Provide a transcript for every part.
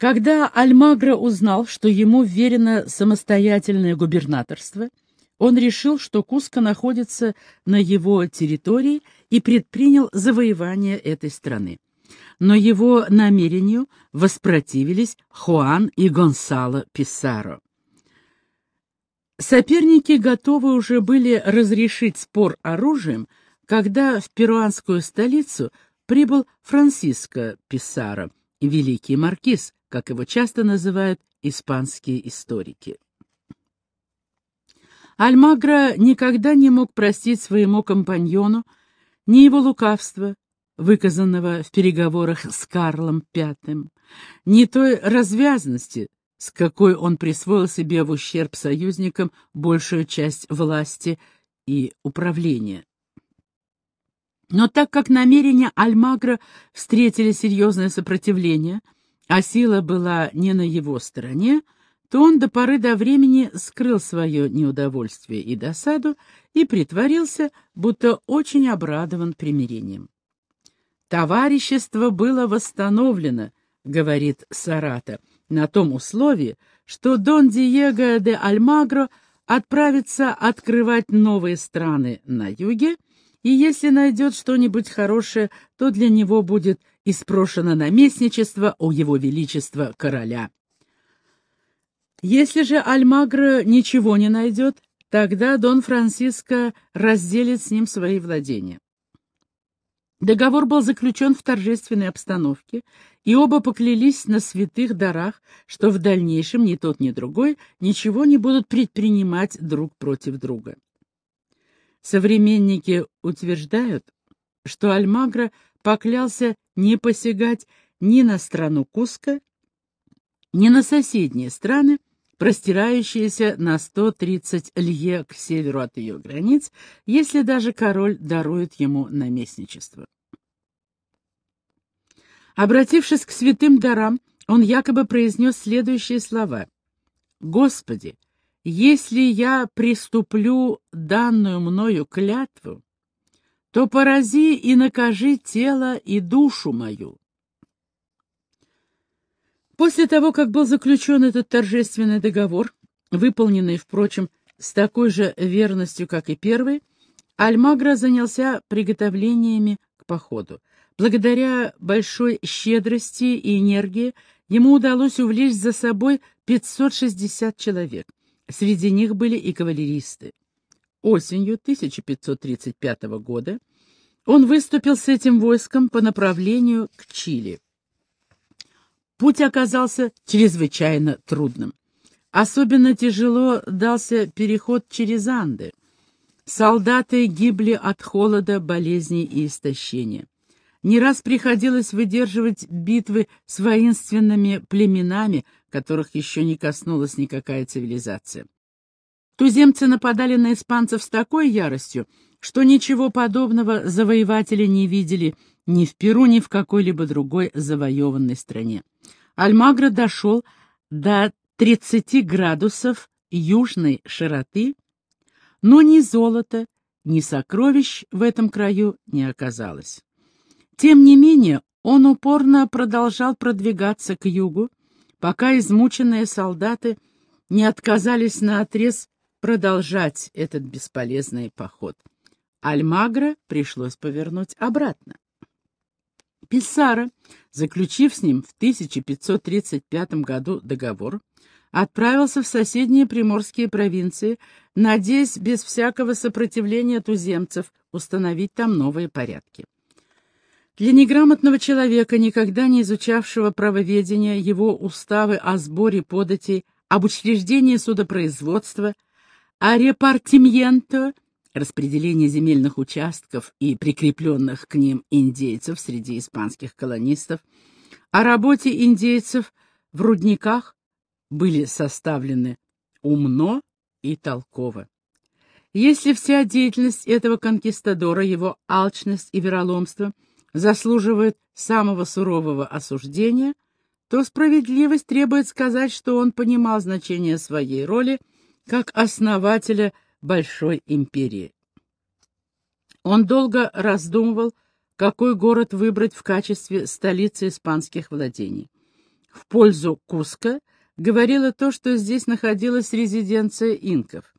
Когда Альмагро узнал, что ему верено самостоятельное губернаторство, он решил, что Куско находится на его территории и предпринял завоевание этой страны. Но его намерению воспротивились Хуан и Гонсало Писаро. Соперники готовы уже были разрешить спор оружием, когда в перуанскую столицу прибыл Франциско Писаро, великий маркиз, как его часто называют испанские историки. Альмагро никогда не мог простить своему компаньону ни его лукавства, выказанного в переговорах с Карлом V, ни той развязности, с какой он присвоил себе в ущерб союзникам большую часть власти и управления. Но так как намерения Альмагро встретили серьезное сопротивление – а сила была не на его стороне, то он до поры до времени скрыл свое неудовольствие и досаду и притворился, будто очень обрадован примирением. «Товарищество было восстановлено», — говорит Сарата, «на том условии, что Дон Диего де Альмагро отправится открывать новые страны на юге, и если найдет что-нибудь хорошее, то для него будет и спрошено наместничество у его величества короля. Если же Альмагро ничего не найдет, тогда Дон Франциско разделит с ним свои владения. Договор был заключен в торжественной обстановке, и оба поклялись на святых дарах, что в дальнейшем ни тот, ни другой ничего не будут предпринимать друг против друга. Современники утверждают, что Альмагро поклялся не посягать ни на страну Куска, ни на соседние страны, простирающиеся на 130 лье к северу от ее границ, если даже король дарует ему наместничество. Обратившись к святым дарам, он якобы произнес следующие слова. «Господи, если я приступлю данную мною клятву, то порази и накажи тело и душу мою. После того, как был заключен этот торжественный договор, выполненный, впрочем, с такой же верностью, как и первый, Альмагро занялся приготовлениями к походу. Благодаря большой щедрости и энергии ему удалось увлечь за собой 560 человек. Среди них были и кавалеристы. Осенью 1535 года он выступил с этим войском по направлению к Чили. Путь оказался чрезвычайно трудным. Особенно тяжело дался переход через Анды. Солдаты гибли от холода, болезней и истощения. Не раз приходилось выдерживать битвы с воинственными племенами, которых еще не коснулась никакая цивилизация. Туземцы нападали на испанцев с такой яростью, что ничего подобного завоеватели не видели ни в Перу, ни в какой-либо другой завоеванной стране. Альмагро дошел до 30 градусов южной широты, но ни золота, ни сокровищ в этом краю не оказалось. Тем не менее, он упорно продолжал продвигаться к югу, пока измученные солдаты не отказались на отрез продолжать этот бесполезный поход. Альмагро пришлось повернуть обратно. Писара, заключив с ним в 1535 году договор, отправился в соседние приморские провинции, надеясь без всякого сопротивления туземцев установить там новые порядки. Для неграмотного человека, никогда не изучавшего правоведения, его уставы о сборе податей, об учреждении судопроизводства – а репартимьенто — распределение земельных участков и прикрепленных к ним индейцев среди испанских колонистов, о работе индейцев в рудниках были составлены умно и толково. Если вся деятельность этого конкистадора, его алчность и вероломство заслуживают самого сурового осуждения, то справедливость требует сказать, что он понимал значение своей роли как основателя Большой империи. Он долго раздумывал, какой город выбрать в качестве столицы испанских владений. в пользу Куска говорило то, что здесь находилась резиденция инков.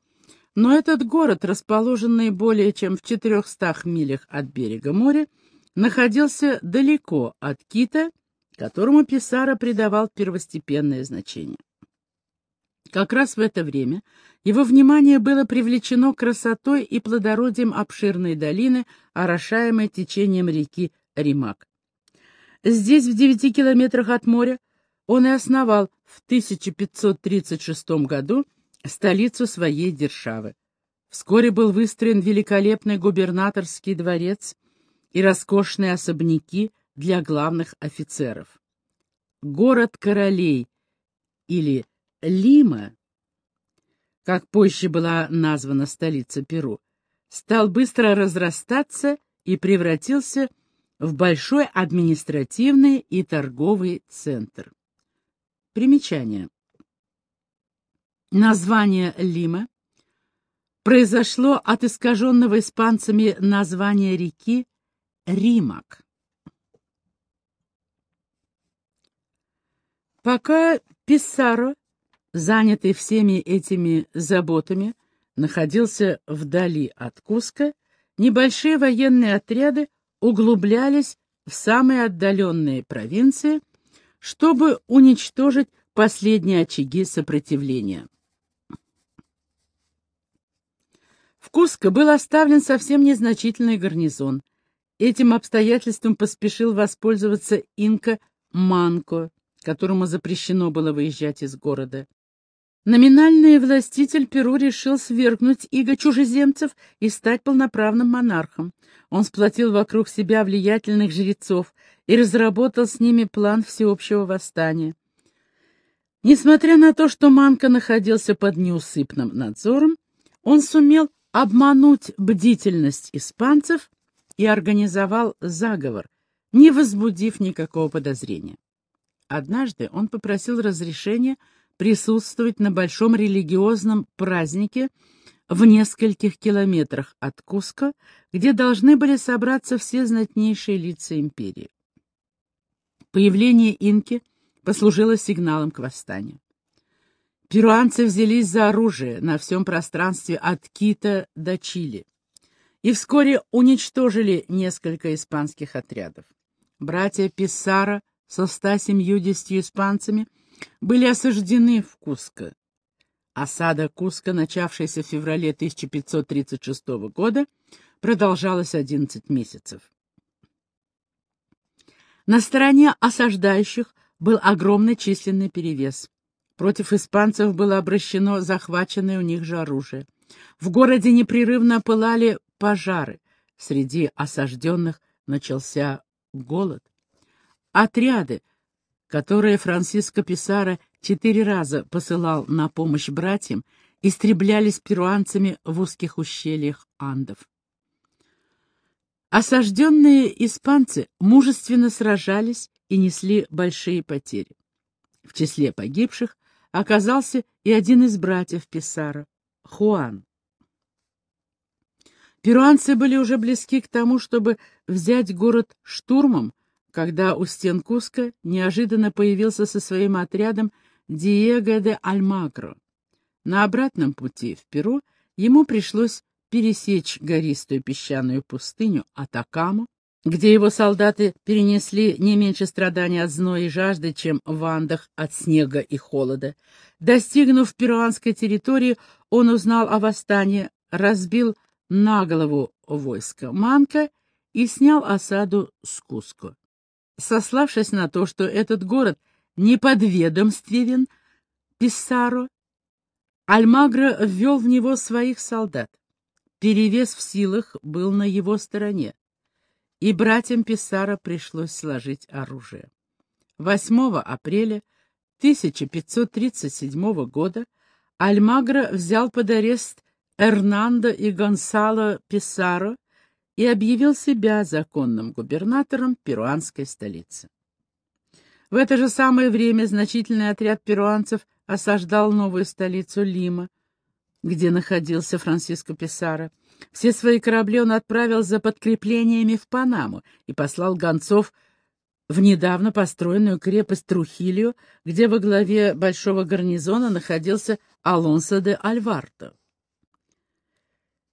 Но этот город, расположенный более чем в 400 милях от берега моря, находился далеко от Кита, которому Писара придавал первостепенное значение. Как раз в это время его внимание было привлечено красотой и плодородием обширной долины, орошаемой течением реки Римак. Здесь, в девяти километрах от моря, он и основал в 1536 году столицу своей державы. Вскоре был выстроен великолепный губернаторский дворец и роскошные особняки для главных офицеров. Город королей или Лима, как позже была названа столица Перу, стал быстро разрастаться и превратился в большой административный и торговый центр. Примечание. Название Лима произошло от искаженного испанцами названия реки Римак. Пока Писаро занятый всеми этими заботами, находился вдали от Куска, небольшие военные отряды углублялись в самые отдаленные провинции, чтобы уничтожить последние очаги сопротивления. В Куско был оставлен совсем незначительный гарнизон. Этим обстоятельством поспешил воспользоваться инка Манко, которому запрещено было выезжать из города. Номинальный властитель Перу решил свергнуть иго чужеземцев и стать полноправным монархом. Он сплотил вокруг себя влиятельных жрецов и разработал с ними план всеобщего восстания. Несмотря на то, что Манка находился под неусыпным надзором, он сумел обмануть бдительность испанцев и организовал заговор, не возбудив никакого подозрения. Однажды он попросил разрешения присутствовать на большом религиозном празднике в нескольких километрах от Куско, где должны были собраться все знатнейшие лица империи. Появление инки послужило сигналом к восстанию. Перуанцы взялись за оружие на всем пространстве от Кита до Чили и вскоре уничтожили несколько испанских отрядов. Братья Писара со 170 испанцами — были осаждены в Куско. Осада Куско, начавшаяся в феврале 1536 года, продолжалась 11 месяцев. На стороне осаждающих был огромный численный перевес. Против испанцев было обращено захваченное у них же оружие. В городе непрерывно пылали пожары. Среди осажденных начался голод. Отряды, которые Франциско Писаро четыре раза посылал на помощь братьям, истреблялись перуанцами в узких ущельях Андов. Осажденные испанцы мужественно сражались и несли большие потери. В числе погибших оказался и один из братьев Писаро, Хуан. Перуанцы были уже близки к тому, чтобы взять город штурмом, когда у стен Куска неожиданно появился со своим отрядом Диего де Альмагро. На обратном пути в Перу ему пришлось пересечь гористую песчаную пустыню Атакаму, где его солдаты перенесли не меньше страданий от зноя и жажды, чем в Андах от снега и холода. Достигнув перуанской территории, он узнал о восстании, разбил на голову войско Манка и снял осаду с Куско сославшись на то, что этот город неподведомственен Писсаро, Альмагро ввел в него своих солдат. Перевес в силах был на его стороне, и братьям Писсаро пришлось сложить оружие. 8 апреля 1537 года Альмагро взял под арест Эрнандо и Гонсало Писаро и объявил себя законным губернатором перуанской столицы. В это же самое время значительный отряд перуанцев осаждал новую столицу Лима, где находился Франциско Писаро. Все свои корабли он отправил за подкреплениями в Панаму и послал гонцов в недавно построенную крепость Трухилью, где во главе большого гарнизона находился Алонсо де Альварто.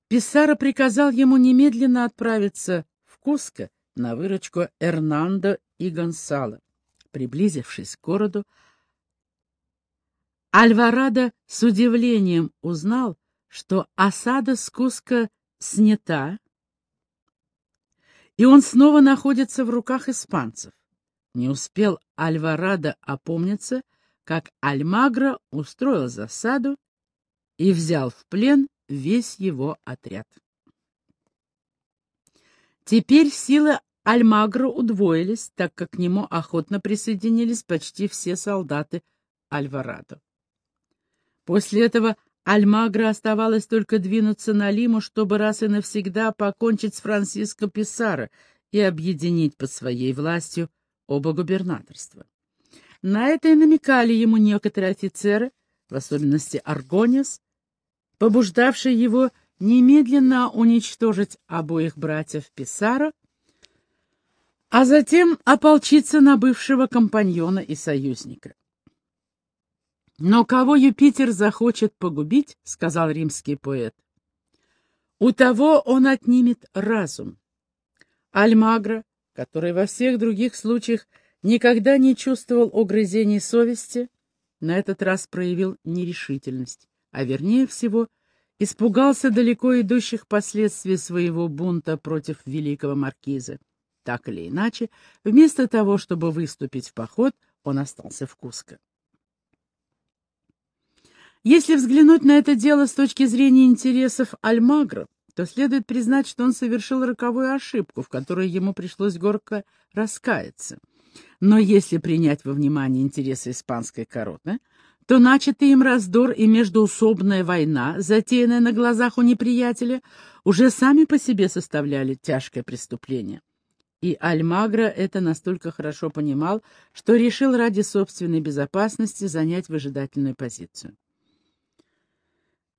Писаро приказал ему немедленно отправиться в Куско на выручку Эрнандо и Гонсало. Приблизившись к городу, Альварадо с удивлением узнал, что осада с Куско снята, и он снова находится в руках испанцев. Не успел Альварадо опомниться, как Альмагро устроил засаду и взял в плен весь его отряд. Теперь силы Альмагро удвоились, так как к нему охотно присоединились почти все солдаты Альварадо. После этого Альмагро оставалось только двинуться на Лиму, чтобы раз и навсегда покончить с Франциско Писаро и объединить под своей властью оба губернаторства. На это и намекали ему некоторые офицеры, в особенности Аргонис, побуждавший его немедленно уничтожить обоих братьев Писаро, а затем ополчиться на бывшего компаньона и союзника. «Но кого Юпитер захочет погубить, — сказал римский поэт, — у того он отнимет разум. Альмагро, который во всех других случаях никогда не чувствовал угрызений совести, на этот раз проявил нерешительность, а вернее всего испугался далеко идущих последствий своего бунта против великого маркиза. Так или иначе, вместо того, чтобы выступить в поход, он остался в Куско. Если взглянуть на это дело с точки зрения интересов Альмагро, то следует признать, что он совершил роковую ошибку, в которой ему пришлось горько раскаяться. Но если принять во внимание интересы испанской короны, то начатый им раздор и междуусобная война, затеянная на глазах у неприятеля, уже сами по себе составляли тяжкое преступление. И Альмагро это настолько хорошо понимал, что решил ради собственной безопасности занять выжидательную позицию.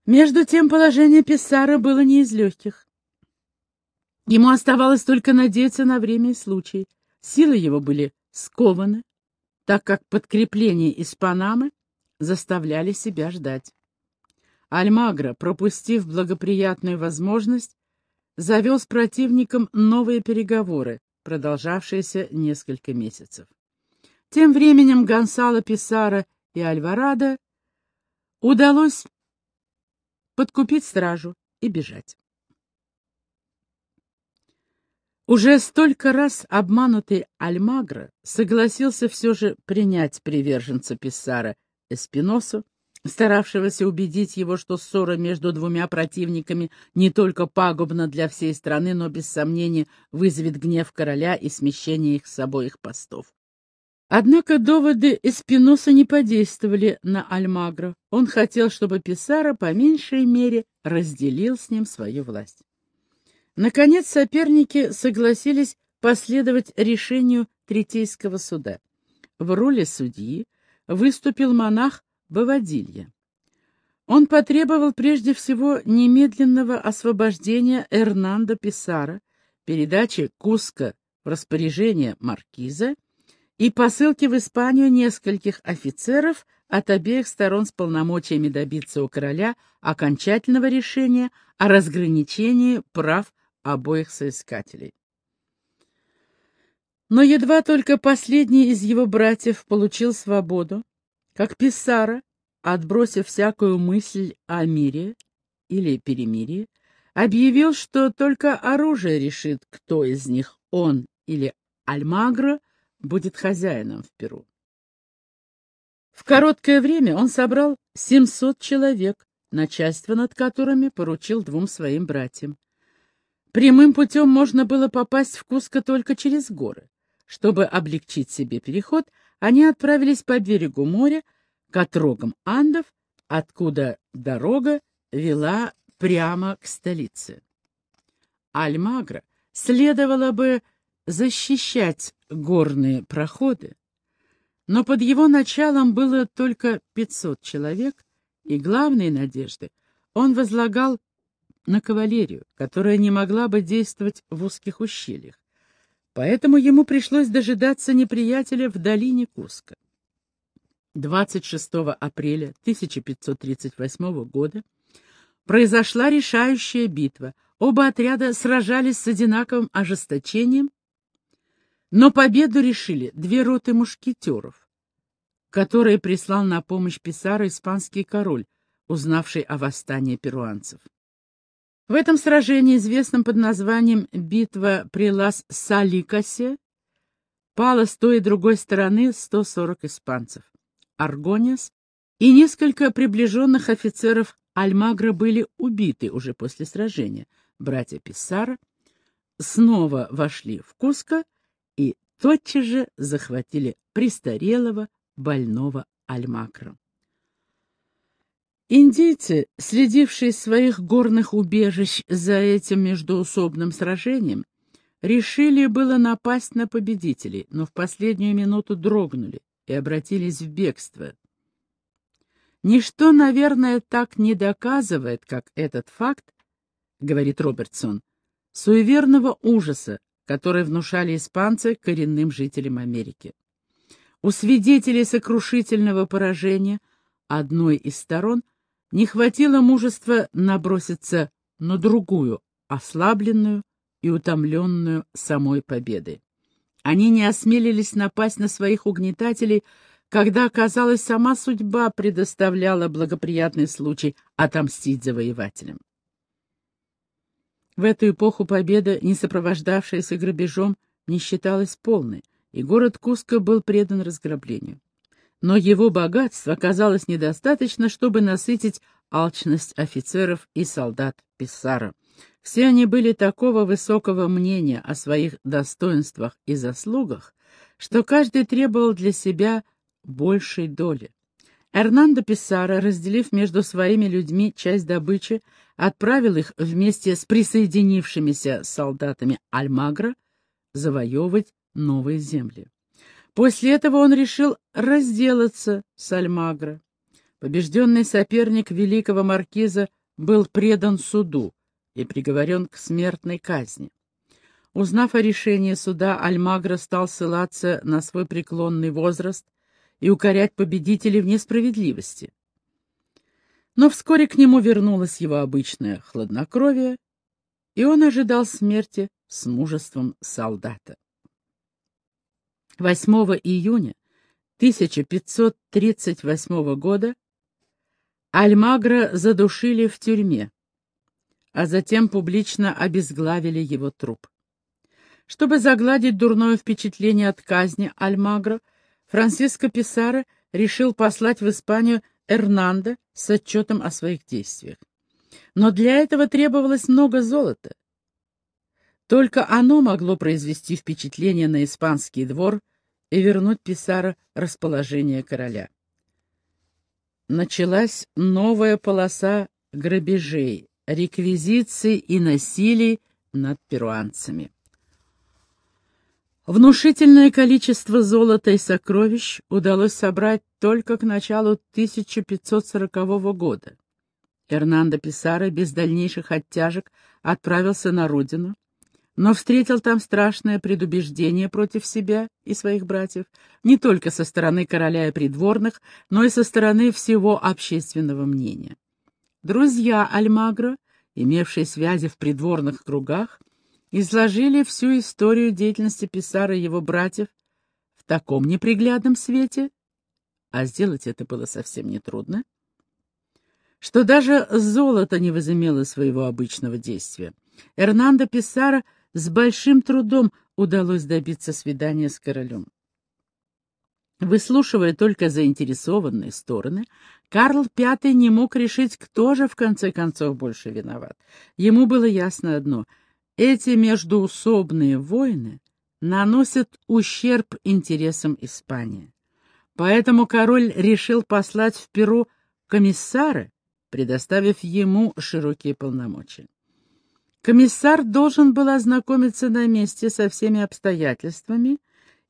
Между тем положение Писара было не из легких. Ему оставалось только надеяться на время и случай. Силы его были скованы, так как подкрепления из Панамы заставляли себя ждать. Альмагро, пропустив благоприятную возможность, завел с противником новые переговоры, продолжавшиеся несколько месяцев. Тем временем Гонсало Писара и Альварадо удалось подкупить стражу и бежать. Уже столько раз обманутый Альмагро согласился все же принять приверженца Писсара Эспиносу, старавшегося убедить его, что ссора между двумя противниками не только пагубна для всей страны, но без сомнения вызовет гнев короля и смещение их с обоих постов. Однако доводы Эспиноса не подействовали на Альмагро. Он хотел, чтобы Писаро по меньшей мере разделил с ним свою власть. Наконец соперники согласились последовать решению Третейского суда. В роли судьи выступил монах Бавадилья. Он потребовал прежде всего немедленного освобождения Эрнандо Писара, передачи Куска в распоряжение маркиза и посылки в Испанию нескольких офицеров от обеих сторон с полномочиями добиться у короля окончательного решения о разграничении прав обоих соискателей. Но едва только последний из его братьев получил свободу, как Писара, отбросив всякую мысль о мире или перемирии, объявил, что только оружие решит, кто из них, он или Альмагро, будет хозяином в Перу. В короткое время он собрал 700 человек, начальство над которыми поручил двум своим братьям. Прямым путем можно было попасть в Куско только через горы. Чтобы облегчить себе переход, они отправились по берегу моря к отрогам Андов, откуда дорога вела прямо к столице. Альмагра следовало бы защищать горные проходы, но под его началом было только 500 человек, и главные надежды он возлагал на кавалерию, которая не могла бы действовать в узких ущельях. Поэтому ему пришлось дожидаться неприятеля в долине Куска. 26 апреля 1538 года произошла решающая битва. Оба отряда сражались с одинаковым ожесточением, но победу решили две роты мушкетеров, которые прислал на помощь Писару испанский король, узнавший о восстании перуанцев. В этом сражении, известном под названием «Битва при Лас-Саликасе», пало с той и другой стороны 140 испанцев. Аргонес и несколько приближенных офицеров Альмагра были убиты уже после сражения. Братья Писара снова вошли в Куско и тотчас же захватили престарелого больного Альмакра. Индейцы, следившие своих горных убежищ за этим междуусобным сражением, решили было напасть на победителей, но в последнюю минуту дрогнули и обратились в бегство. «Ничто, наверное, так не доказывает, как этот факт, — говорит Робертсон, — суеверного ужаса, который внушали испанцы коренным жителям Америки. У свидетелей сокрушительного поражения одной из сторон не хватило мужества наброситься на другую, ослабленную и утомленную самой победой. Они не осмелились напасть на своих угнетателей, когда, казалось, сама судьба предоставляла благоприятный случай отомстить завоевателям. В эту эпоху победа, не сопровождавшаяся грабежом, не считалась полной, и город Куско был предан разграблению. Но его богатства оказалось недостаточно, чтобы насытить алчность офицеров и солдат Писсара. Все они были такого высокого мнения о своих достоинствах и заслугах, что каждый требовал для себя большей доли. Эрнандо Писара, разделив между своими людьми часть добычи, отправил их вместе с присоединившимися солдатами Альмагра завоевывать новые земли. После этого он решил разделаться с Альмагро. Побежденный соперник великого маркиза был предан суду и приговорен к смертной казни. Узнав о решении суда, Альмагро стал ссылаться на свой преклонный возраст и укорять победителей в несправедливости. Но вскоре к нему вернулось его обычное хладнокровие, и он ожидал смерти с мужеством солдата. 8 июня 1538 года Альмагра задушили в тюрьме, а затем публично обезглавили его труп. Чтобы загладить дурное впечатление от казни Альмагро, Франциско Писаро решил послать в Испанию Эрнандо с отчетом о своих действиях. Но для этого требовалось много золота. Только оно могло произвести впечатление на испанский двор и вернуть Писара расположение короля. Началась новая полоса грабежей, реквизиций и насилий над перуанцами. Внушительное количество золота и сокровищ удалось собрать только к началу 1540 года. Эрнандо Писаро без дальнейших оттяжек отправился на родину, но встретил там страшное предубеждение против себя и своих братьев, не только со стороны короля и придворных, но и со стороны всего общественного мнения. Друзья Альмагро, имевшие связи в придворных кругах, изложили всю историю деятельности Писара и его братьев в таком неприглядном свете, а сделать это было совсем нетрудно, что даже золото не возымело своего обычного действия. Эрнандо Писара — с большим трудом удалось добиться свидания с королем. Выслушивая только заинтересованные стороны, Карл V не мог решить, кто же в конце концов больше виноват. Ему было ясно одно — эти междуусобные войны наносят ущерб интересам Испании. Поэтому король решил послать в Перу комиссара, предоставив ему широкие полномочия. Комиссар должен был ознакомиться на месте со всеми обстоятельствами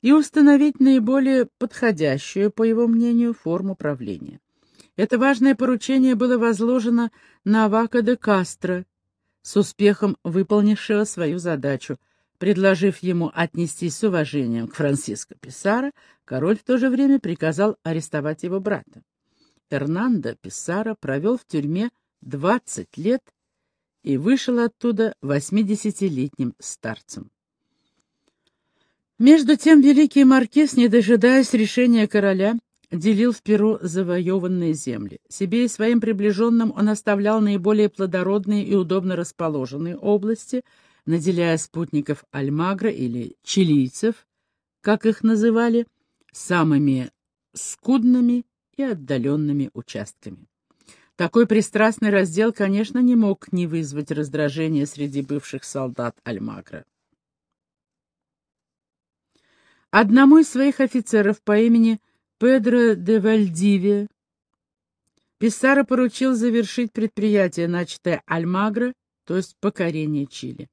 и установить наиболее подходящую, по его мнению, форму правления. Это важное поручение было возложено на Авака де Кастро, с успехом выполнившего свою задачу, Предложив ему отнестись с уважением к Франциско Писаро, король в то же время приказал арестовать его брата. Эрнандо Писаро провел в тюрьме 20 лет и вышел оттуда 80-летним старцем. Между тем великий маркиз, не дожидаясь решения короля, делил в Перу завоеванные земли. Себе и своим приближенным он оставлял наиболее плодородные и удобно расположенные области, наделяя спутников Альмагра или чилийцев, как их называли, самыми скудными и отдаленными участками. Такой пристрастный раздел, конечно, не мог не вызвать раздражения среди бывших солдат Альмагра. Одному из своих офицеров по имени Педро де Вальдивия Писаро поручил завершить предприятие, начатое Альмагро, то есть покорение Чили.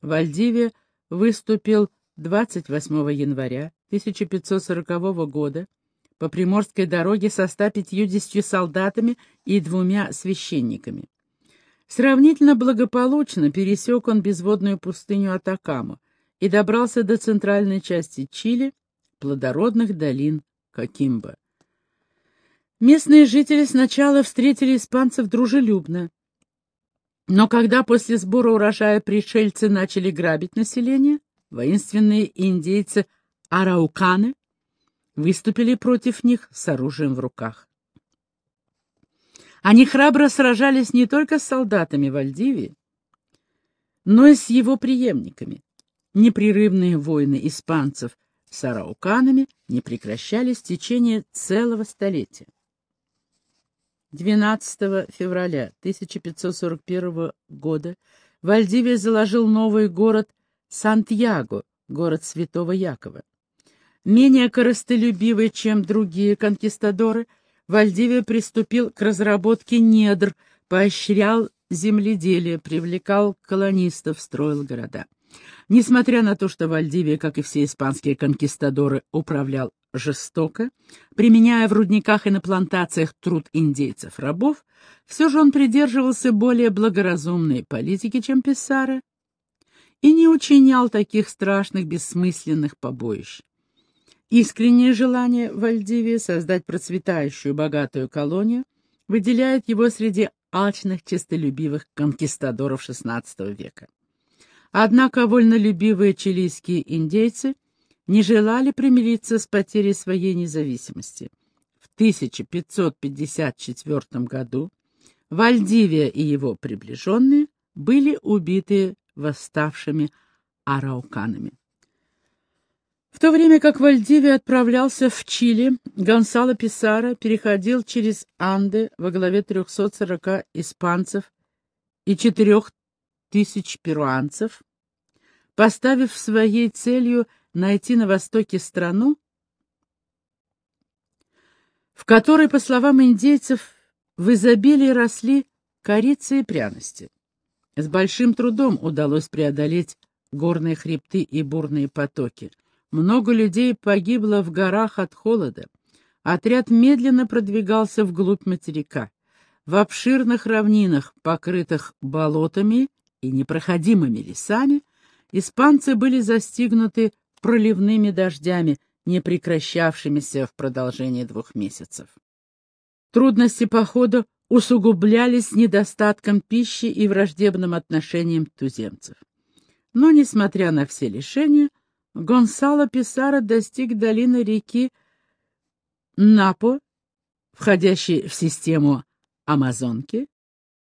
Вальдивия выступил 28 января 1540 года по Приморской дороге со 150 солдатами и двумя священниками. Сравнительно благополучно пересек он безводную пустыню Атакаму, и добрался до центральной части Чили, плодородных долин Кокимбо. Местные жители сначала встретили испанцев дружелюбно, но когда после сбора урожая пришельцы начали грабить население, воинственные индейцы Арауканы выступили против них с оружием в руках. Они храбро сражались не только с солдатами Вальдивии, но и с его преемниками. Непрерывные войны испанцев с арауканами не прекращались в течение целого столетия. 12 февраля 1541 года Вальдивия заложил новый город Сантьяго, город Святого Якова. Менее коростолюбивый, чем другие конкистадоры, Вальдивия приступил к разработке недр, поощрял земледелие, привлекал колонистов, строил города. Несмотря на то, что Вальдивия, как и все испанские конкистадоры, управлял жестоко, применяя в рудниках и на плантациях труд индейцев-рабов, все же он придерживался более благоразумной политики, чем Писаре, и не учинял таких страшных бессмысленных побоищ. Искреннее желание Вальдивии создать процветающую богатую колонию выделяет его среди алчных честолюбивых конкистадоров XVI века. Однако вольнолюбивые чилийские индейцы не желали примириться с потерей своей независимости. В 1554 году Вальдивия и его приближенные были убиты восставшими арауканами. В то время как Вальдивия отправлялся в Чили, Гонсало Писаро переходил через Анды во главе 340 испанцев и 4000 тысяч перуанцев, поставив своей целью найти на востоке страну, в которой, по словам индейцев, в изобилии росли корицы и пряности. С большим трудом удалось преодолеть горные хребты и бурные потоки. Много людей погибло в горах от холода. Отряд медленно продвигался вглубь материка. В обширных равнинах, покрытых болотами, и непроходимыми лесами, испанцы были застигнуты проливными дождями, не прекращавшимися в продолжении двух месяцев. Трудности похода усугублялись недостатком пищи и враждебным отношением туземцев. Но, несмотря на все лишения, Гонсало Писаро достиг долины реки Напо, входящей в систему Амазонки,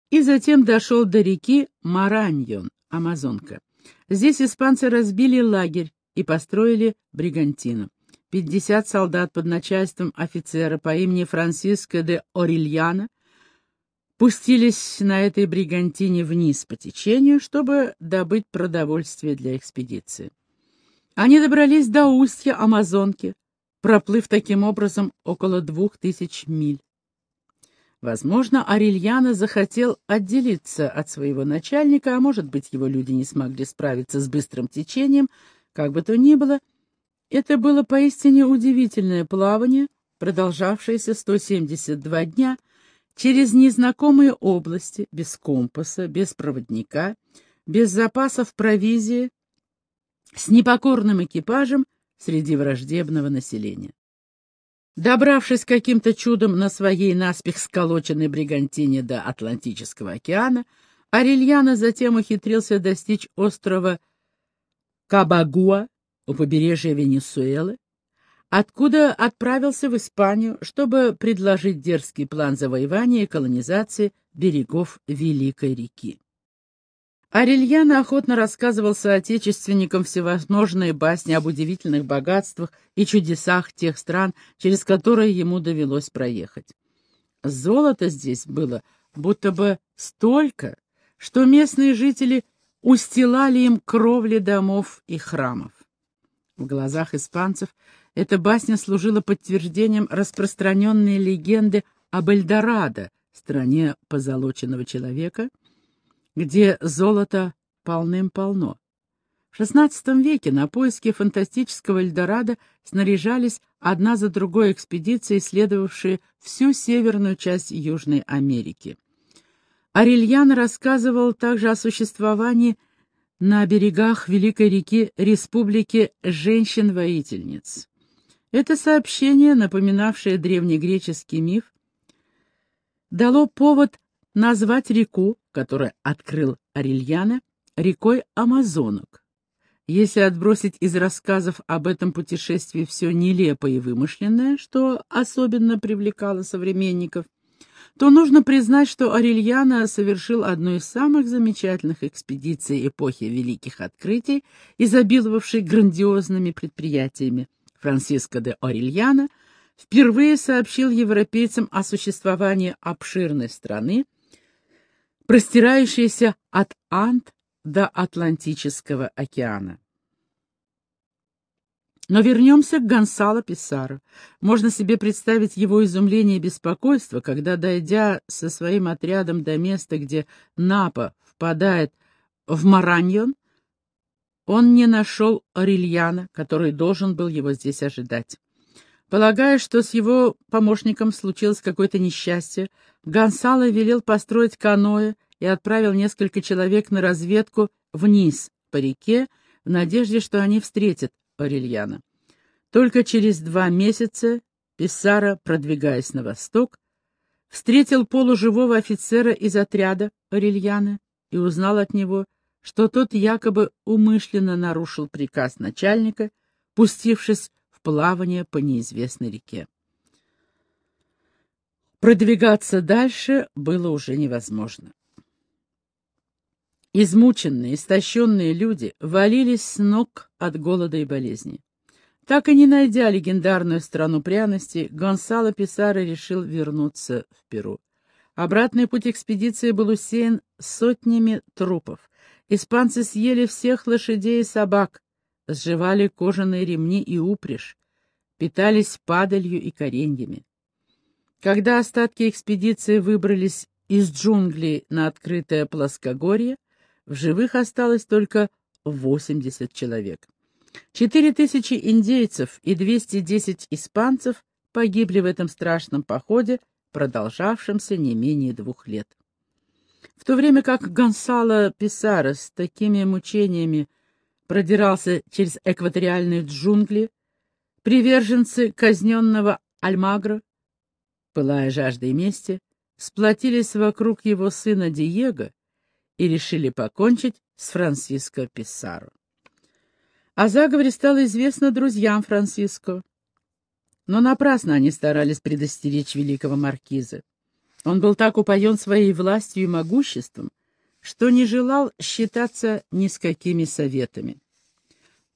и затем дошел до реки Мараньон, Амазонка. Здесь испанцы разбили лагерь и построили бригантину. Пятьдесят солдат под начальством офицера по имени Франциско де Орильяна пустились на этой бригантине вниз по течению, чтобы добыть продовольствие для экспедиции. Они добрались до устья Амазонки, проплыв таким образом около двух тысяч миль. Возможно, Арельяна захотел отделиться от своего начальника, а может быть, его люди не смогли справиться с быстрым течением. Как бы то ни было, это было поистине удивительное плавание, продолжавшееся 172 дня, через незнакомые области, без компаса, без проводника, без запасов провизии, с непокорным экипажем среди враждебного населения. Добравшись каким-то чудом на своей наспех сколоченной бригантине до Атлантического океана, Арельяно затем ухитрился достичь острова Кабагуа у побережья Венесуэлы, откуда отправился в Испанию, чтобы предложить дерзкий план завоевания и колонизации берегов Великой реки. Арельяно охотно рассказывал соотечественникам всевозможные басни об удивительных богатствах и чудесах тех стран, через которые ему довелось проехать. Золота здесь было будто бы столько, что местные жители устилали им кровли домов и храмов. В глазах испанцев эта басня служила подтверждением распространенной легенды об Эльдорадо, стране позолоченного человека — где золото полным-полно. В XVI веке на поиски фантастического Эльдорадо снаряжались одна за другой экспедиции, исследовавшие всю северную часть Южной Америки. Арельян рассказывал также о существовании на берегах Великой реки Республики женщин-воительниц. Это сообщение, напоминавшее древнегреческий миф, дало повод назвать реку, которую открыл Арильяна, рекой Амазонок. Если отбросить из рассказов об этом путешествии все нелепое и вымышленное, что особенно привлекало современников, то нужно признать, что Арельяна совершил одну из самых замечательных экспедиций эпохи Великих Открытий, изобиловавшей грандиозными предприятиями. Франциско де Орельяна впервые сообщил европейцам о существовании обширной страны, простирающаяся от Анд до Атлантического океана. Но вернемся к Гонсало Писаро. Можно себе представить его изумление и беспокойство, когда, дойдя со своим отрядом до места, где Напа впадает в Мараньон, он не нашел Орельяна, который должен был его здесь ожидать. Полагая, что с его помощником случилось какое-то несчастье, Гонсало велел построить каноэ и отправил несколько человек на разведку вниз по реке в надежде, что они встретят Орельяна. Только через два месяца Писара, продвигаясь на восток, встретил полуживого офицера из отряда Орельяна и узнал от него, что тот якобы умышленно нарушил приказ начальника, пустившись в плавание по неизвестной реке. Продвигаться дальше было уже невозможно. Измученные, истощенные люди валились с ног от голода и болезни. Так и не найдя легендарную страну пряностей, Гонсало Писаро решил вернуться в Перу. Обратный путь экспедиции был усеян сотнями трупов. Испанцы съели всех лошадей и собак, сживали кожаные ремни и упряжь, питались падалью и кореньями. Когда остатки экспедиции выбрались из джунглей на открытое плоскогорье, в живых осталось только 80 человек. 4000 индейцев и 210 испанцев погибли в этом страшном походе, продолжавшемся не менее двух лет. В то время как Гонсало Писаро с такими мучениями продирался через экваториальные джунгли, приверженцы казненного Альмагро, пылая жаждой мести, сплотились вокруг его сына Диего и решили покончить с Франциско Писаро. О заговоре стало известно друзьям Франциско, но напрасно они старались предостеречь великого маркиза. Он был так упоен своей властью и могуществом, что не желал считаться ни с какими советами.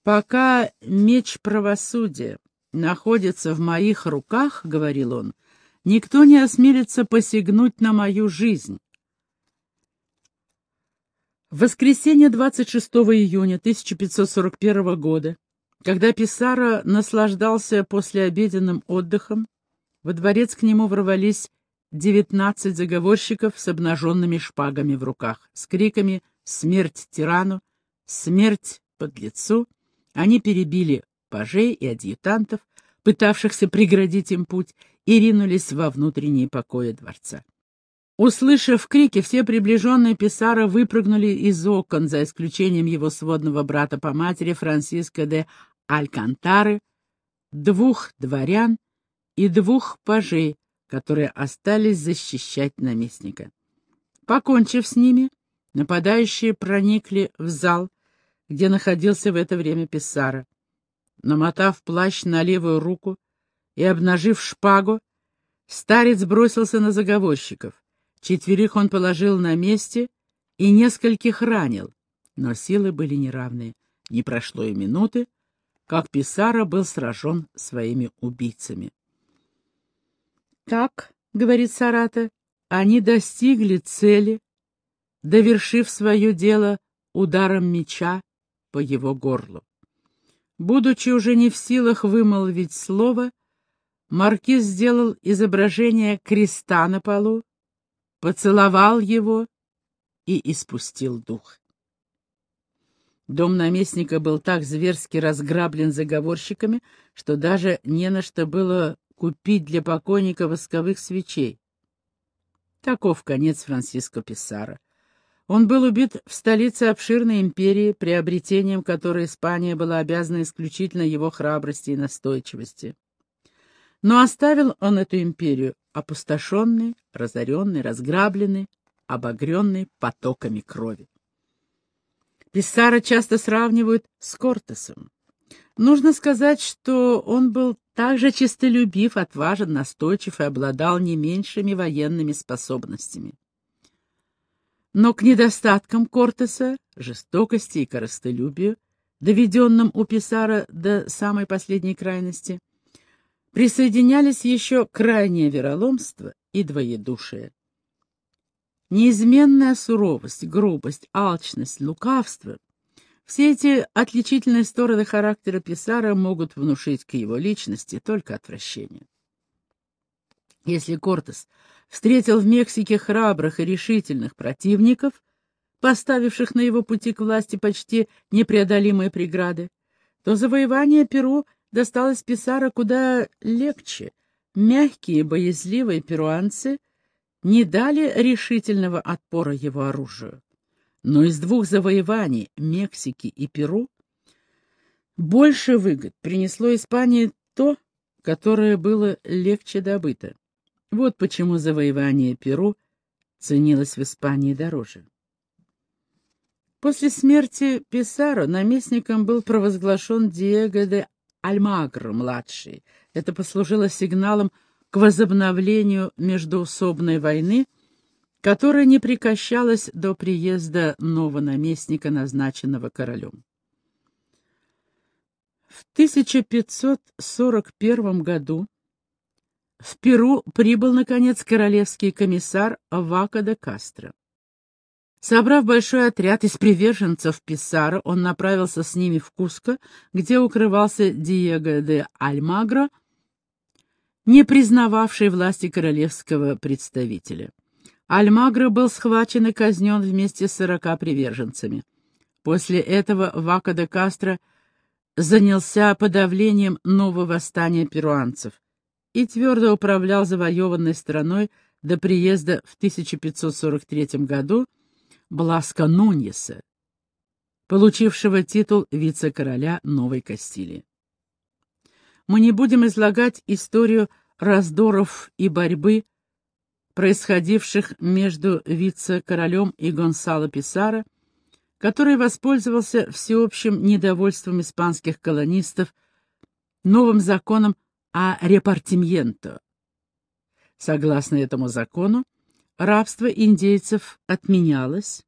«Пока меч правосудия находится в моих руках, — говорил он, — никто не осмелится посягнуть на мою жизнь, в воскресенье 26 июня 1541 года, когда Писаро наслаждался послеобеденным отдыхом, во дворец к нему ворвались девятнадцать заговорщиков с обнаженными шпагами в руках, с криками «Смерть тирану! Смерть подлецу!» Они перебили пажей и адъютантов, пытавшихся преградить им путь, и ринулись во внутренние покои дворца. Услышав крики, все приближенные Писара выпрыгнули из окон, за исключением его сводного брата по матери Франциско де Алькантары, двух дворян и двух пажей, которые остались защищать наместника. Покончив с ними, нападающие проникли в зал, где находился в это время Писара. Намотав плащ на левую руку и обнажив шпагу, старец бросился на заговорщиков. Четверых он положил на месте и нескольких ранил, но силы были неравные. Не прошло и минуты, как Писара был сражен своими убийцами. «Так, — говорит Сарата, — они достигли цели, довершив свое дело ударом меча по его горлу. Будучи уже не в силах вымолвить слово, маркиз сделал изображение креста на полу, поцеловал его и испустил дух. Дом наместника был так зверски разграблен заговорщиками, что даже не на что было купить для покойника восковых свечей. Таков конец Франциско Писара. Он был убит в столице обширной империи, приобретением которой Испания была обязана исключительно его храбрости и настойчивости. Но оставил он эту империю опустошенный, разоренный, разграбленный, обогренный потоками крови. Писара часто сравнивают с Кортесом. Нужно сказать, что он был также честолюбив, отважен, настойчив и обладал не меньшими военными способностями. Но к недостаткам Кортеса, жестокости и коростолюбию, доведенным у Писара до самой последней крайности, присоединялись еще крайнее вероломство и двоедушие. Неизменная суровость, грубость, алчность, лукавство — все эти отличительные стороны характера Писара могут внушить к его личности только отвращение. Если Кортес встретил в Мексике храбрых и решительных противников, поставивших на его пути к власти почти непреодолимые преграды, то завоевание Перу досталось Писара куда легче. Мягкие, боязливые перуанцы не дали решительного отпора его оружию. Но из двух завоеваний Мексики и Перу больше выгод принесло Испании то, которое было легче добыто. Вот почему завоевание Перу ценилось в Испании дороже. После смерти Писаро наместником был провозглашен Диего де Альмагро-младший. Это послужило сигналом к возобновлению междоусобной войны, которая не прекращалась до приезда нового наместника, назначенного королем. В 1541 году в Перу прибыл, наконец, королевский комиссар Вака де Кастро. Собрав большой отряд из приверженцев Писара, он направился с ними в Куско, где укрывался Диего де Альмагро, не признававший власти королевского представителя. Альмагро был схвачен и казнен вместе с сорока приверженцами. После этого Вака де Кастро занялся подавлением нового восстания перуанцев и твердо управлял завоеванной страной до приезда в 1543 году Бласко Нуньеса, получившего титул вице-короля Новой Кастилии. Мы не будем излагать историю раздоров и борьбы, происходивших между вице-королем и Гонсало Писаро, который воспользовался всеобщим недовольством испанских колонистов новым законом о репартименто. Согласно этому закону, рабство индейцев отменялось,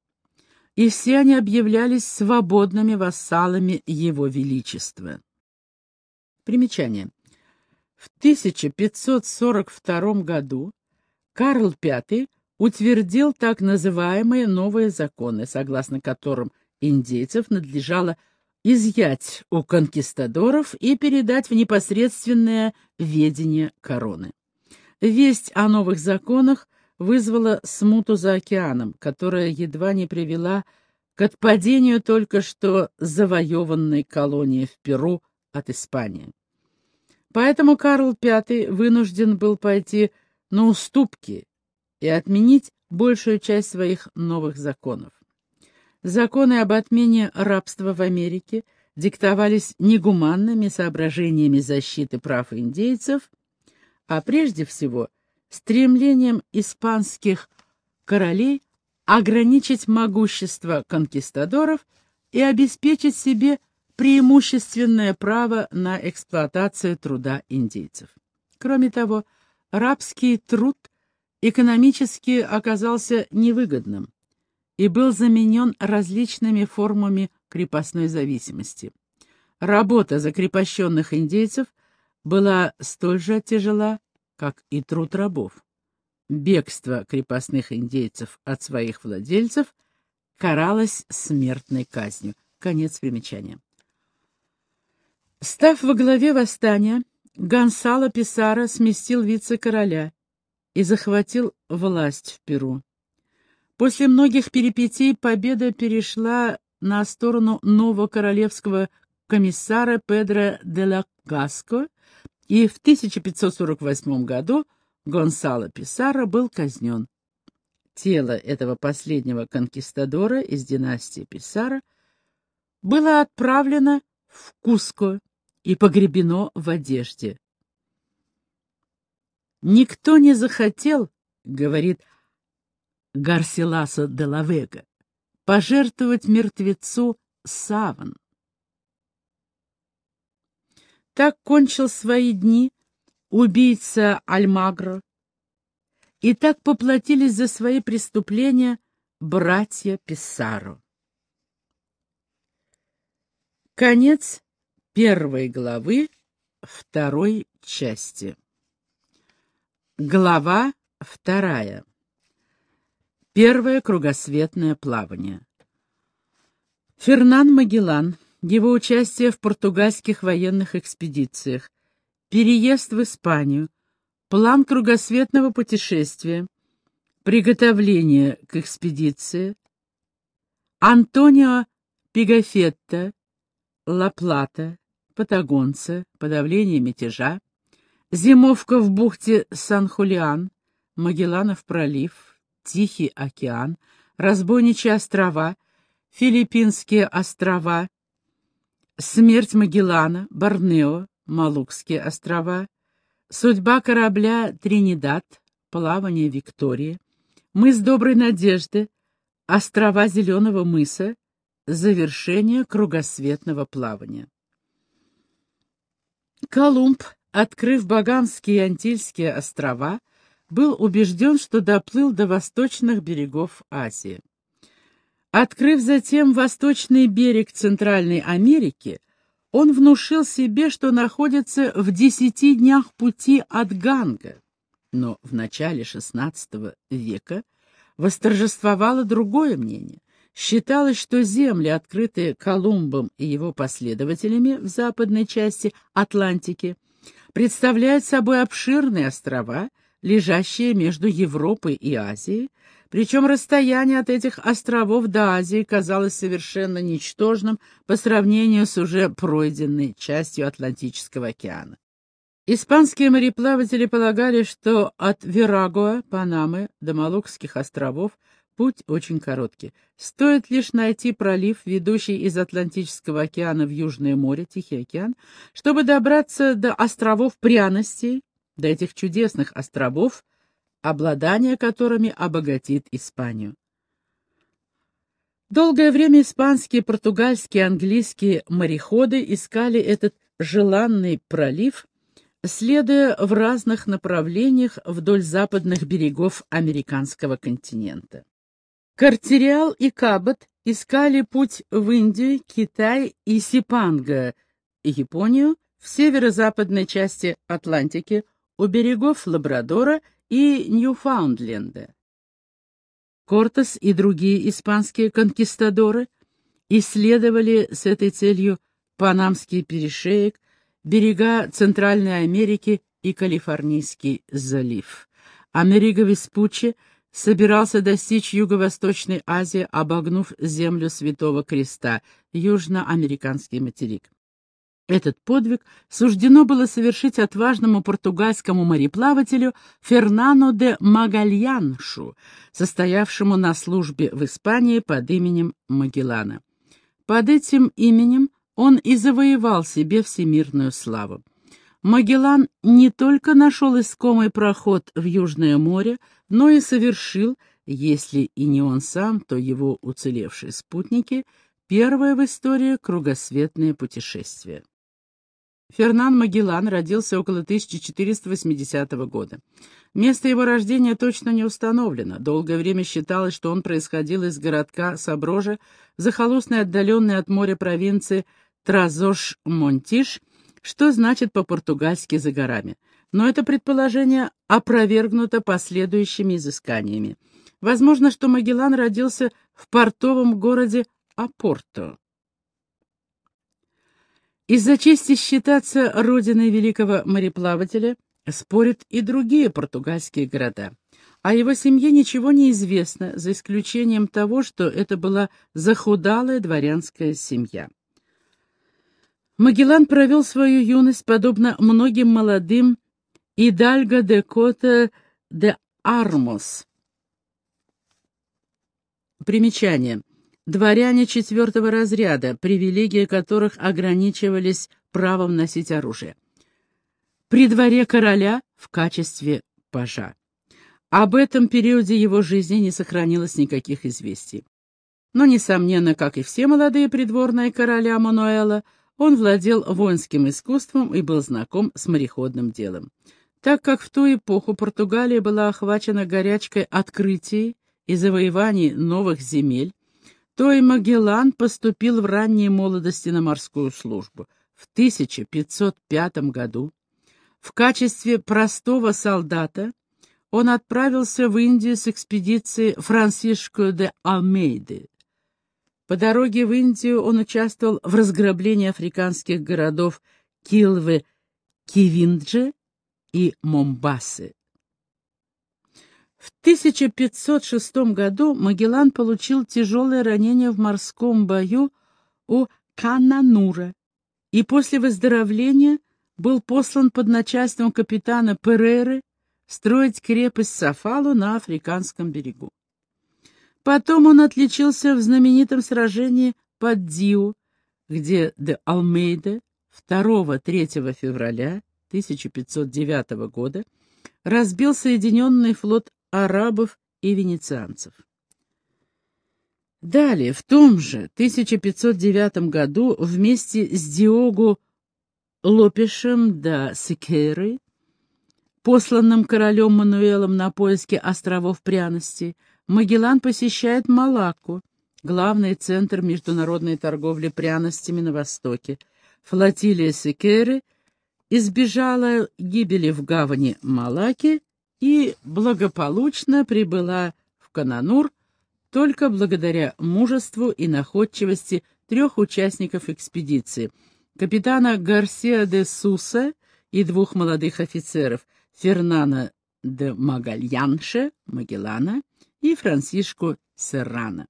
и все они объявлялись свободными вассалами Его Величества. Примечание. В 1542 году Карл V утвердил так называемые новые законы, согласно которым индейцев надлежало изъять у конкистадоров и передать в непосредственное ведение короны. Весть о новых законах вызвала смуту за океаном, которая едва не привела к отпадению только что завоеванной колонии в Перу от Испании. Поэтому Карл V вынужден был пойти на уступки и отменить большую часть своих новых законов. Законы об отмене рабства в Америке диктовались негуманными соображениями защиты прав индейцев, а прежде всего стремлением испанских королей ограничить могущество конкистадоров и обеспечить себе преимущественное право на эксплуатацию труда индейцев. Кроме того, рабский труд экономически оказался невыгодным и был заменен различными формами крепостной зависимости. Работа закрепощенных индейцев была столь же тяжела, как и труд рабов. Бегство крепостных индейцев от своих владельцев каралось смертной казнью. Конец примечания. Став во главе восстания, Гонсало Писаро сместил вице-короля и захватил власть в Перу. После многих перипетий победа перешла на сторону нового королевского комиссара Педро де ла Гаско, и в 1548 году Гонсало Писаро был казнен. Тело этого последнего конкистадора из династии Писаро было отправлено в Куско и погребено в одежде. «Никто не захотел, — говорит Гарсиласо де Лавега, — пожертвовать мертвецу саван. Так кончил свои дни убийца Альмагро, и так поплатились за свои преступления братья Писаро. Конец первой главы второй части. Глава вторая. Первое кругосветное плавание. Фернан Магеллан, его участие в португальских военных экспедициях, переезд в Испанию, план кругосветного путешествия, приготовление к экспедиции, Антонио Пигафетта, Ла-Плата, Патагонца, подавление мятежа, зимовка в бухте Сан-Хулиан, Магелланов пролив, Тихий океан, Разбойничьи острова, Филиппинские острова, смерть Магеллана, Борнео, Малукские острова, судьба корабля Тринидад, плавание Виктории, мыс Доброй Надежды, острова Зеленого мыса, завершение кругосветного плавания. Колумб, открыв Багамские и Антильские острова, был убежден, что доплыл до восточных берегов Азии. Открыв затем восточный берег Центральной Америки, он внушил себе, что находится в десяти днях пути от Ганга. Но в начале XVI века восторжествовало другое мнение. Считалось, что земли, открытые Колумбом и его последователями в западной части Атлантики, представляют собой обширные острова, лежащие между Европой и Азией, причем расстояние от этих островов до Азии казалось совершенно ничтожным по сравнению с уже пройденной частью Атлантического океана. Испанские мореплаватели полагали, что от Верагуа, Панамы до Малукских островов Путь очень короткий. Стоит лишь найти пролив, ведущий из Атлантического океана в Южное море, Тихий океан, чтобы добраться до островов пряностей, до этих чудесных островов, обладание которыми обогатит Испанию. Долгое время испанские, португальские, английские мореходы искали этот желанный пролив, следуя в разных направлениях вдоль западных берегов американского континента. Картериал и Кабот искали путь в Индию, Китай и Сипанга, Японию, в северо-западной части Атлантики, у берегов Лабрадора и Ньюфаундленда. Кортес и другие испанские конкистадоры исследовали с этой целью Панамский перешеек, берега Центральной Америки и Калифорнийский залив. Америго Веспуччи — собирался достичь Юго-Восточной Азии, обогнув землю Святого Креста, южноамериканский материк. Этот подвиг суждено было совершить отважному португальскому мореплавателю Фернано де Магальяншу, состоявшему на службе в Испании под именем Магеллана. Под этим именем он и завоевал себе всемирную славу. Магеллан не только нашел искомый проход в Южное море, но и совершил, если и не он сам, то его уцелевшие спутники, первое в истории кругосветное путешествие. Фернан Магеллан родился около 1480 года. Место его рождения точно не установлено. Долгое время считалось, что он происходил из городка Саброжа, захолустной отдаленной от моря провинции Тразош-Монтиш, что значит по-португальски «за горами». Но это предположение опровергнуто последующими изысканиями. Возможно, что Магеллан родился в портовом городе Апорто. Из-за чести считаться родиной великого мореплавателя спорят и другие португальские города. О его семье ничего не известно, за исключением того, что это была захудалая дворянская семья. Магеллан провел свою юность, подобно многим молодым, Идальго де Кота де Армос. Примечание дворяне четвертого разряда, привилегии которых ограничивались правом носить оружие. При дворе короля в качестве пажа. Об этом периоде его жизни не сохранилось никаких известий. Но, несомненно, как и все молодые придворные короля Мануэла, он владел воинским искусством и был знаком с мореходным делом. Так как в ту эпоху Португалия была охвачена горячкой открытий и завоеваний новых земель, то и Магеллан поступил в ранней молодости на морскую службу. В 1505 году в качестве простого солдата он отправился в Индию с экспедицией Франсишко де Алмейды. По дороге в Индию он участвовал в разграблении африканских городов Килвы, Кивинджи и Момбасы. В 1506 году Магеллан получил тяжелое ранение в морском бою у Кананура и после выздоровления был послан под начальством капитана Переры строить крепость Сафалу на африканском берегу. Потом он отличился в знаменитом сражении под Дио, где де Алмейда 2-3 февраля 1509 года разбил Соединенный флот арабов и венецианцев. Далее, в том же 1509 году, вместе с Диого Лопешем да Секерой, посланным королем Мануэлом на поиски островов пряностей, Магеллан посещает Малакку, главный центр международной торговли пряностями на Востоке. Флотилия Секеры избежала гибели в гавани Малаки и благополучно прибыла в Кананур только благодаря мужеству и находчивости трех участников экспедиции — капитана Гарсия де Суса и двух молодых офицеров Фернана де Магальянше, Магеллана, и Франсишко Серрана.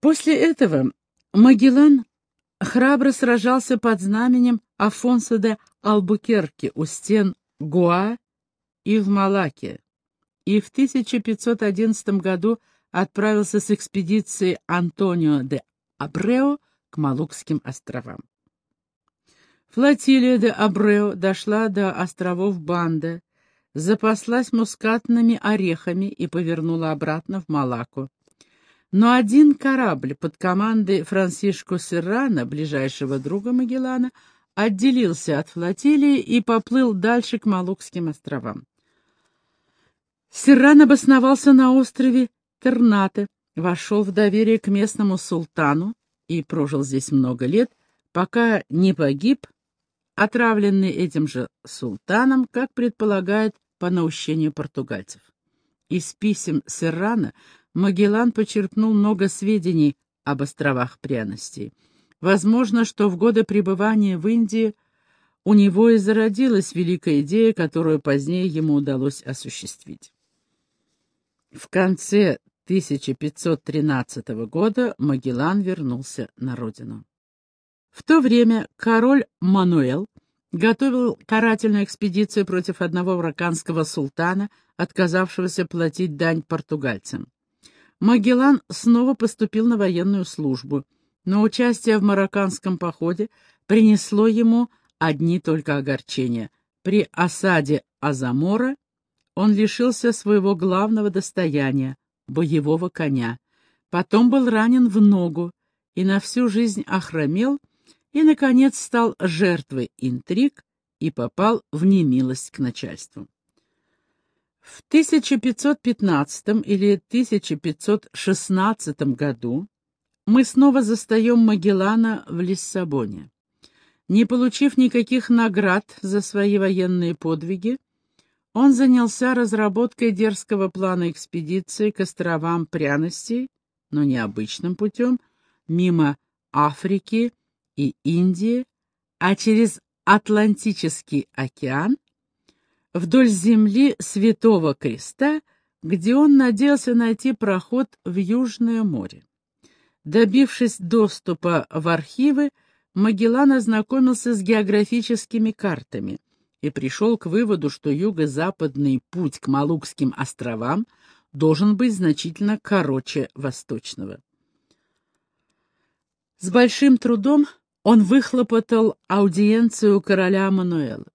После этого Магеллан храбро сражался под знаменем Афонсо де Албукерки у стен Гуа и в Малаке, и в 1511 году отправился с экспедицией Антонио де Абрео к Малукским островам. Флотилия де Абрео дошла до островов Банда, запаслась мускатными орехами и повернула обратно в Малаку. Но один корабль под командой Франсишко Серрана, ближайшего друга Магеллана, отделился от флотилии и поплыл дальше к Малукским островам. Серран обосновался на острове Тернате, вошел в доверие к местному султану и прожил здесь много лет, пока не погиб, отравленный этим же султаном, как предполагает по наущению португальцев. Из писем Серрана Магеллан почерпнул много сведений об островах пряностей — Возможно, что в годы пребывания в Индии у него и зародилась великая идея, которую позднее ему удалось осуществить. В конце 1513 года Магеллан вернулся на родину. В то время король Мануэл готовил карательную экспедицию против одного враканского султана, отказавшегося платить дань португальцам. Магеллан снова поступил на военную службу, но участие в марокканском походе принесло ему одни только огорчения. При осаде Азамора он лишился своего главного достояния — боевого коня. Потом был ранен в ногу и на всю жизнь охромел и, наконец, стал жертвой интриг и попал в немилость к начальству. В 1515 или 1516 году мы снова застаем Магеллана в Лиссабоне. Не получив никаких наград за свои военные подвиги, он занялся разработкой дерзкого плана экспедиции к островам пряностей, но необычным путем, мимо Африки и Индии, а через Атлантический океан, вдоль земли Святого Креста, где он надеялся найти проход в Южное море. Добившись доступа в архивы, Магеллан ознакомился с географическими картами и пришел к выводу, что юго-западный путь к Малукским островам должен быть значительно короче восточного. С большим трудом он выхлопотал аудиенцию короля Мануэла.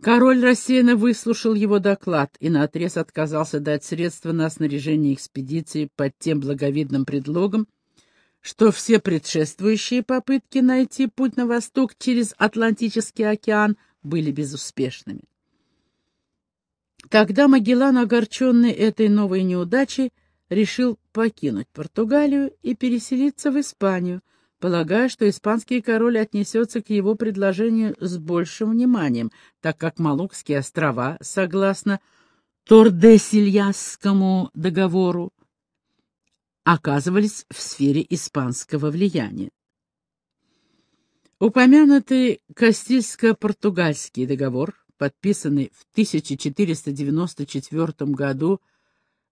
Король рассеянно выслушал его доклад и наотрез отказался дать средства на снаряжение экспедиции под тем благовидным предлогом, что все предшествующие попытки найти путь на восток через Атлантический океан были безуспешными. Тогда Магеллан, огорченный этой новой неудачей, решил покинуть Португалию и переселиться в Испанию, полагая, что испанский король отнесется к его предложению с большим вниманием, так как Малукские острова, согласно Тордесильясскому договору, оказывались в сфере испанского влияния. Упомянутый Кастильско-Португальский договор, подписанный в 1494 году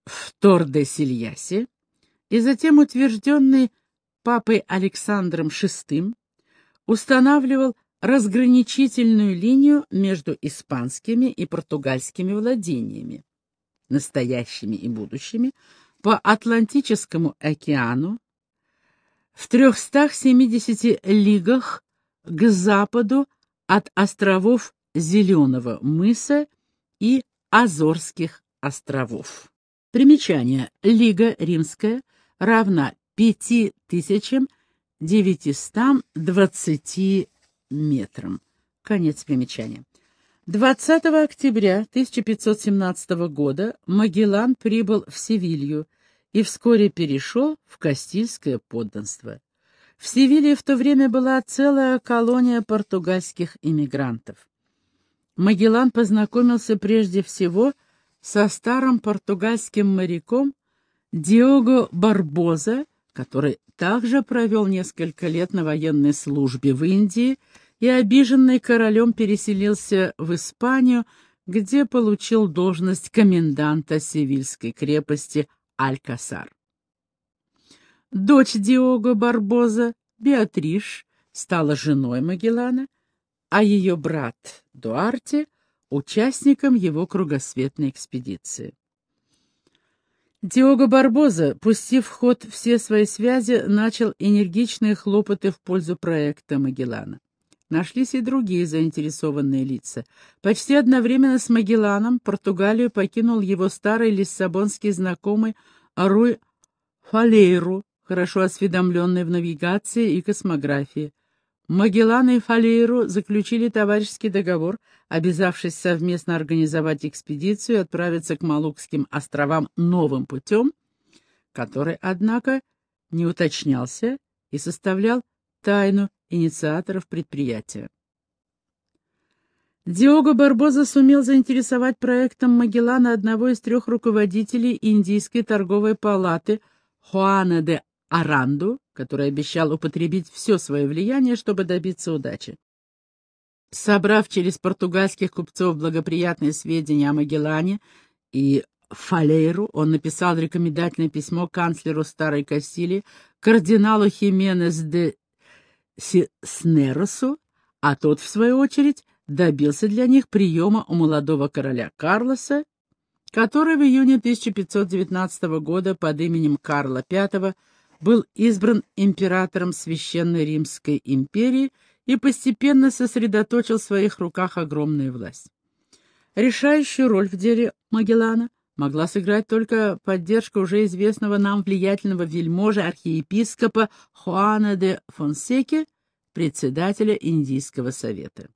в Торде-Сильясе и затем утвержденный папой Александром VI, устанавливал разграничительную линию между испанскими и португальскими владениями, настоящими и будущими, по Атлантическому океану в 370 лигах к западу от островов Зеленого мыса и Азорских островов. Примечание. Лига римская равна 5920 метрам. Конец примечания. 20 октября 1517 года Магеллан прибыл в Севилью и вскоре перешел в Кастильское подданство. В Севилье в то время была целая колония португальских иммигрантов. Магеллан познакомился прежде всего со старым португальским моряком Диого Барбоза, который также провел несколько лет на военной службе в Индии и, обиженный королем, переселился в Испанию, где получил должность коменданта Севильской крепости Алькасар. Дочь Диого Барбоза, Беатриш, стала женой Магеллана, а ее брат Дуарте — участником его кругосветной экспедиции. Диого Барбоза, пустив в ход все свои связи, начал энергичные хлопоты в пользу проекта Магеллана. Нашлись и другие заинтересованные лица. Почти одновременно с Магелланом Португалию покинул его старый лиссабонский знакомый Руй Фалейру, хорошо осведомленный в навигации и космографии. Магеллан и Фалейру заключили товарищеский договор, обязавшись совместно организовать экспедицию и отправиться к Малукским островам новым путем, который, однако, не уточнялся и составлял тайну инициаторов предприятия. Диого Барбоза сумел заинтересовать проектом Магеллана одного из трех руководителей Индийской торговой палаты Хуана де Аранду, который обещал употребить все свое влияние, чтобы добиться удачи. Собрав через португальских купцов благоприятные сведения о Магеллане и Фалейру, он написал рекомендательное письмо канцлеру Старой Кастилии, кардиналу Хименес де Сиснеросу, а тот, в свою очередь, добился для них приема у молодого короля Карлоса, который в июне 1519 года под именем Карла V был избран императором Священной Римской империи и постепенно сосредоточил в своих руках огромную власть. Решающую роль в деле Магеллана могла сыграть только поддержка уже известного нам влиятельного вельможа архиепископа Хуана де Фонсеки, председателя Индийского совета.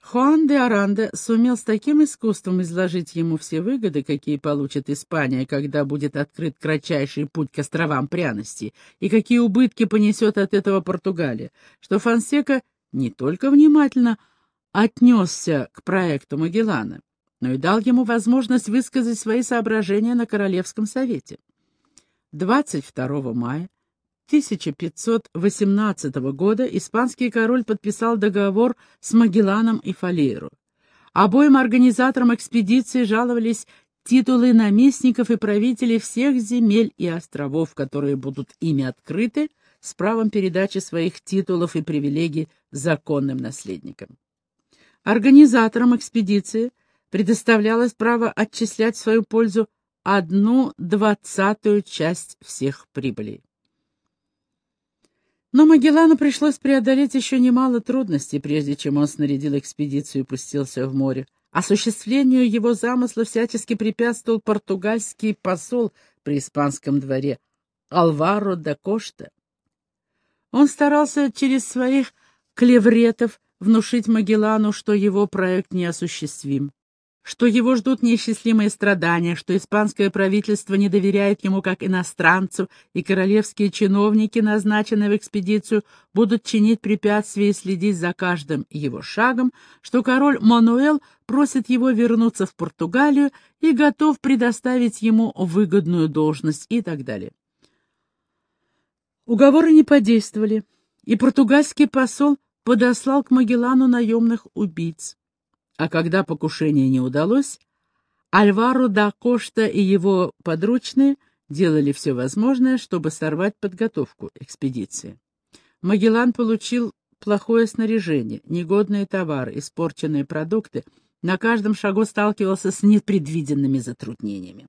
Хуан де Аранда сумел с таким искусством изложить ему все выгоды, какие получит Испания, когда будет открыт кратчайший путь к островам пряности, и какие убытки понесет от этого Португалия, что Фонсека не только внимательно отнесся к проекту Магеллана, но и дал ему возможность высказать свои соображения на Королевском совете. 22 мая 1518 года испанский король подписал договор с Магелланом и Фалейру. Обоим организаторам экспедиции жаловались титулы наместников и правителей всех земель и островов, которые будут ими открыты, с правом передачи своих титулов и привилегий законным наследникам. Организаторам экспедиции предоставлялось право отчислять в свою пользу одну двадцатую часть всех прибылей. Но Магеллану пришлось преодолеть еще немало трудностей, прежде чем он снарядил экспедицию и пустился в море. Осуществлению его замысла всячески препятствовал португальский посол при испанском дворе Алваро да Кошта. Он старался через своих клевретов внушить Магеллану, что его проект неосуществим что его ждут неисчислимые страдания, что испанское правительство не доверяет ему как иностранцу, и королевские чиновники, назначенные в экспедицию, будут чинить препятствия и следить за каждым его шагом, что король Мануэл просит его вернуться в Португалию и готов предоставить ему выгодную должность и так далее. Уговоры не подействовали, и португальский посол подослал к Магеллану наемных убийц. А когда покушение не удалось, Альваро да Кошта и его подручные делали все возможное, чтобы сорвать подготовку экспедиции. Магеллан получил плохое снаряжение, негодные товары, испорченные продукты, на каждом шагу сталкивался с непредвиденными затруднениями.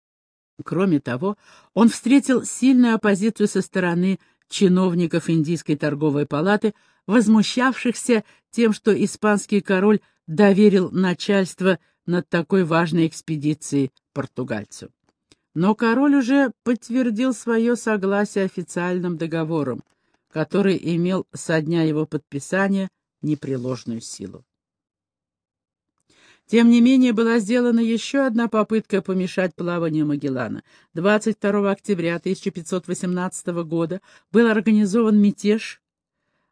Кроме того, он встретил сильную оппозицию со стороны чиновников Индийской торговой палаты, возмущавшихся тем, что испанский король доверил начальство над такой важной экспедицией португальцу. Но король уже подтвердил свое согласие официальным договором, который имел со дня его подписания непреложную силу. Тем не менее, была сделана еще одна попытка помешать плаванию Магеллана. 22 октября 1518 года был организован мятеж,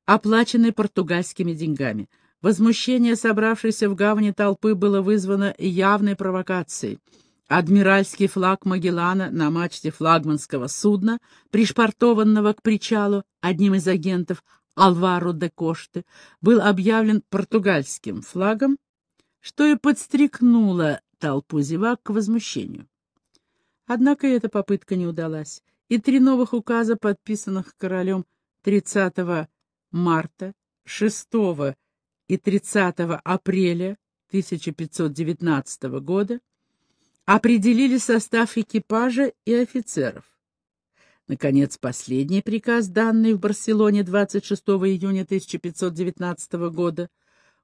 оплаченный португальскими деньгами. Возмущение собравшейся в гавани толпы было вызвано явной провокацией. Адмиральский флаг Магеллана на мачте флагманского судна, пришпортованного к причалу одним из агентов Алваро де Кошты, был объявлен португальским флагом, что и подстрекнуло толпу зевак к возмущению. Однако эта попытка не удалась, и три новых указа, подписанных королем 30 марта, 6 и 30 апреля 1519 года определили состав экипажа и офицеров. Наконец, последний приказ, данный в Барселоне 26 июня 1519 года,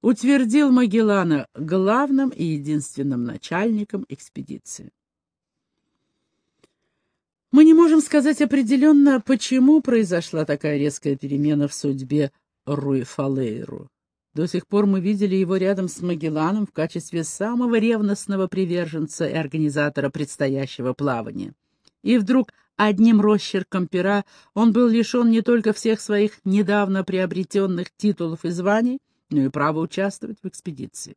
утвердил Магеллана главным и единственным начальником экспедиции. Мы не можем сказать определенно, почему произошла такая резкая перемена в судьбе Руи Фалейру. До сих пор мы видели его рядом с Магелланом в качестве самого ревностного приверженца и организатора предстоящего плавания. И вдруг одним росчерком пера он был лишен не только всех своих недавно приобретенных титулов и званий, но и права участвовать в экспедиции.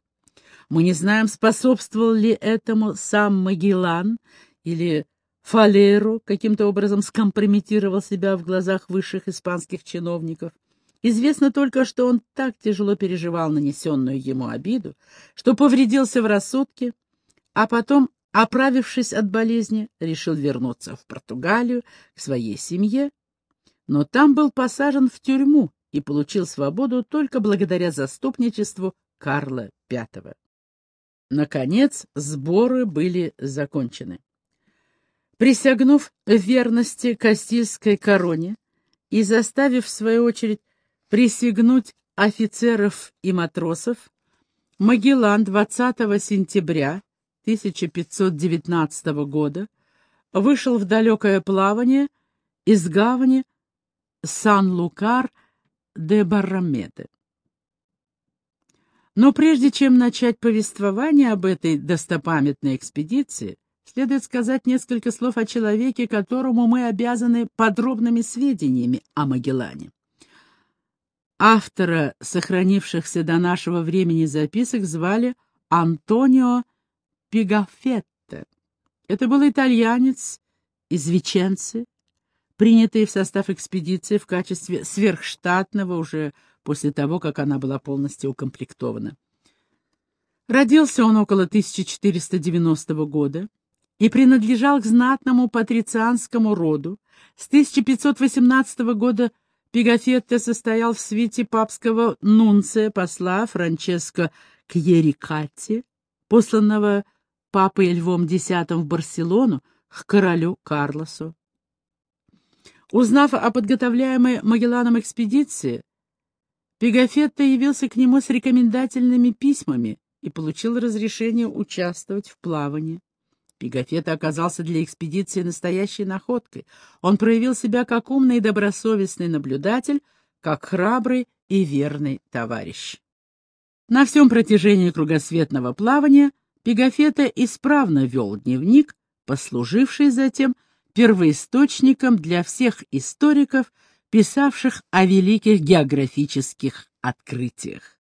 Мы не знаем, способствовал ли этому сам Магеллан или Фалеру каким-то образом скомпрометировал себя в глазах высших испанских чиновников. Известно только, что он так тяжело переживал нанесенную ему обиду, что повредился в рассудке, а потом, оправившись от болезни, решил вернуться в Португалию к своей семье, но там был посажен в тюрьму и получил свободу только благодаря заступничеству Карла V. Наконец, сборы были закончены. Присягнув верности Кастильской короне и заставив, в свою очередь, присягнуть офицеров и матросов, Магеллан 20 сентября 1519 года вышел в далекое плавание из гавани Сан-Лукар де Баррамеде. Но прежде чем начать повествование об этой достопамятной экспедиции, следует сказать несколько слов о человеке, которому мы обязаны подробными сведениями о Магеллане. Автора сохранившихся до нашего времени записок звали Антонио Пигафетте. Это был итальянец из Веченцы, принятый в состав экспедиции в качестве сверхштатного уже после того, как она была полностью укомплектована. Родился он около 1490 года и принадлежал к знатному патрицианскому роду. С 1518 года Пигафетте состоял в свите папского нунция посла Франческо Кьерикатти, посланного папой Львом X в Барселону к королю Карлосу. Узнав о подготовляемой Магелланом экспедиции, Пегафетто явился к нему с рекомендательными письмами и получил разрешение участвовать в плавании. Пегафетто оказался для экспедиции настоящей находкой. Он проявил себя как умный и добросовестный наблюдатель, как храбрый и верный товарищ. На всем протяжении кругосветного плавания Пегафетто исправно вел дневник, послуживший затем первоисточником для всех историков, писавших о великих географических открытиях.